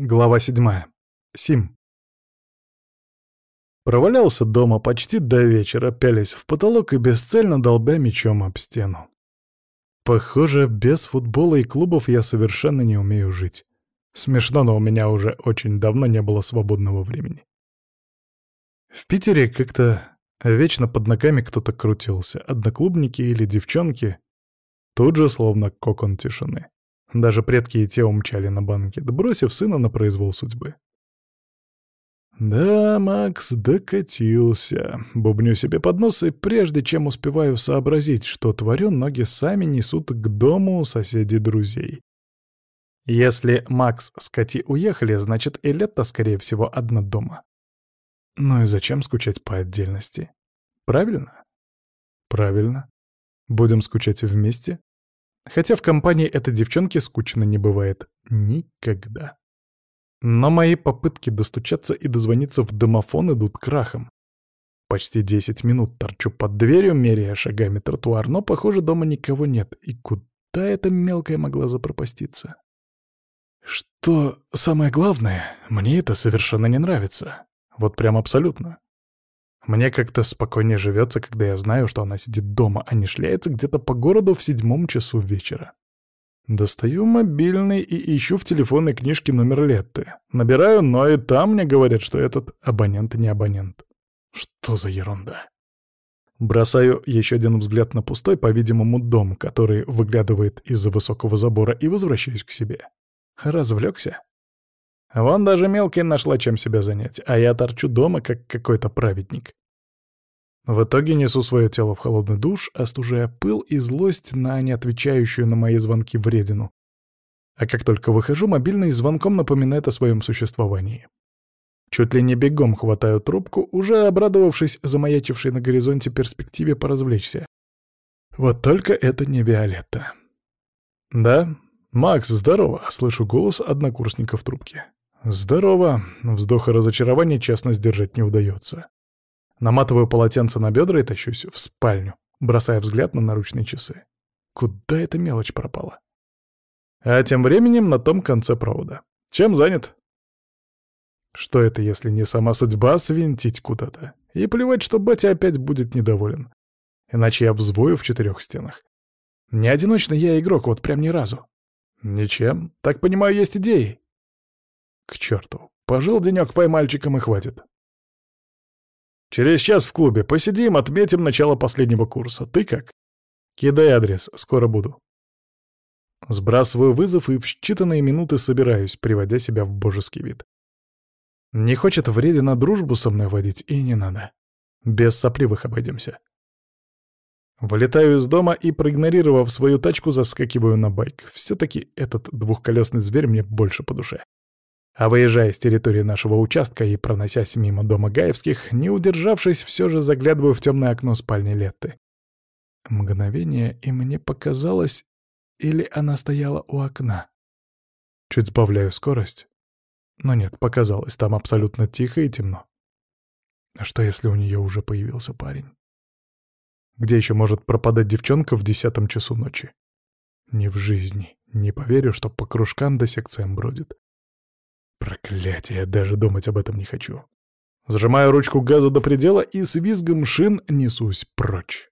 Глава седьмая. Сим. Провалялся дома почти до вечера, пялись в потолок и бесцельно долбя мечом об стену. Похоже, без футбола и клубов я совершенно не умею жить. Смешно, но у меня уже очень давно не было свободного времени. В Питере как-то вечно под ногами кто-то крутился, одноклубники или девчонки, тут же словно кокон тишины. Даже предки и те умчали на банкет, бросив сына на произвол судьбы. «Да, Макс докатился», — бубню себе под нос, и прежде чем успеваю сообразить, что творю, ноги сами несут к дому соседей друзей. Если Макс с Кати уехали, значит и Летта, скорее всего, одна дома. Ну и зачем скучать по отдельности? Правильно? Правильно. Будем скучать вместе, Хотя в компании этой девчонки скучно не бывает. Никогда. Но мои попытки достучаться и дозвониться в домофон идут крахом. Почти 10 минут торчу под дверью, меряя шагами тротуар, но, похоже, дома никого нет. И куда эта мелкая могла запропаститься? Что самое главное, мне это совершенно не нравится. Вот прям абсолютно. Мне как-то спокойнее живется, когда я знаю, что она сидит дома, а не шляется где-то по городу в седьмом часу вечера. Достаю мобильный и ищу в телефонной книжке номер Летты. Набираю, но и там мне говорят, что этот абонент не абонент. Что за ерунда? Бросаю еще один взгляд на пустой, по-видимому, дом, который выглядывает из-за высокого забора, и возвращаюсь к себе. Развлекся? Вон даже мелкая нашла чем себя занять, а я торчу дома, как какой-то праведник. В итоге несу свое тело в холодный душ, остужая пыл и злость на неотвечающую на мои звонки вредину. А как только выхожу, мобильный звонком напоминает о своем существовании. Чуть ли не бегом хватаю трубку, уже обрадовавшись замаячившей на горизонте перспективе поразвлечься. Вот только это не Виолетта. «Да? Макс, здорово!» — слышу голос однокурсника в трубке. «Здорово!» — вздоха разочарования честно сдержать не удается. Наматываю полотенце на бедра и тащусь в спальню, бросая взгляд на наручные часы. Куда эта мелочь пропала? А тем временем на том конце провода. Чем занят? Что это, если не сама судьба свинтить куда-то? И плевать, что батя опять будет недоволен. Иначе я взвою в четырех стенах. Не одиночно я игрок, вот прям ни разу. Ничем. Так понимаю, есть идеи. К черту. Пожил денек поймальчиком и хватит. Через час в клубе. Посидим, отметим начало последнего курса. Ты как? Кидай адрес, скоро буду. Сбрасываю вызов и в считанные минуты собираюсь, приводя себя в божеский вид. Не хочет вреде на дружбу со мной водить, и не надо. Без сопливых обойдемся. Вылетаю из дома и, проигнорировав свою тачку, заскакиваю на байк. Все-таки этот двухколесный зверь мне больше по душе. А выезжая с территории нашего участка и проносясь мимо дома Гаевских, не удержавшись, все же заглядываю в темное окно спальни Летты. Мгновение, и мне показалось, или она стояла у окна. Чуть сбавляю скорость. Но нет, показалось, там абсолютно тихо и темно. А что, если у нее уже появился парень? Где еще может пропадать девчонка в десятом часу ночи? Не в жизни. Не поверю, что по кружкам до секциям бродит. Проклятие, даже думать об этом не хочу. Сжимаю ручку газа до предела и с визгом шин несусь прочь.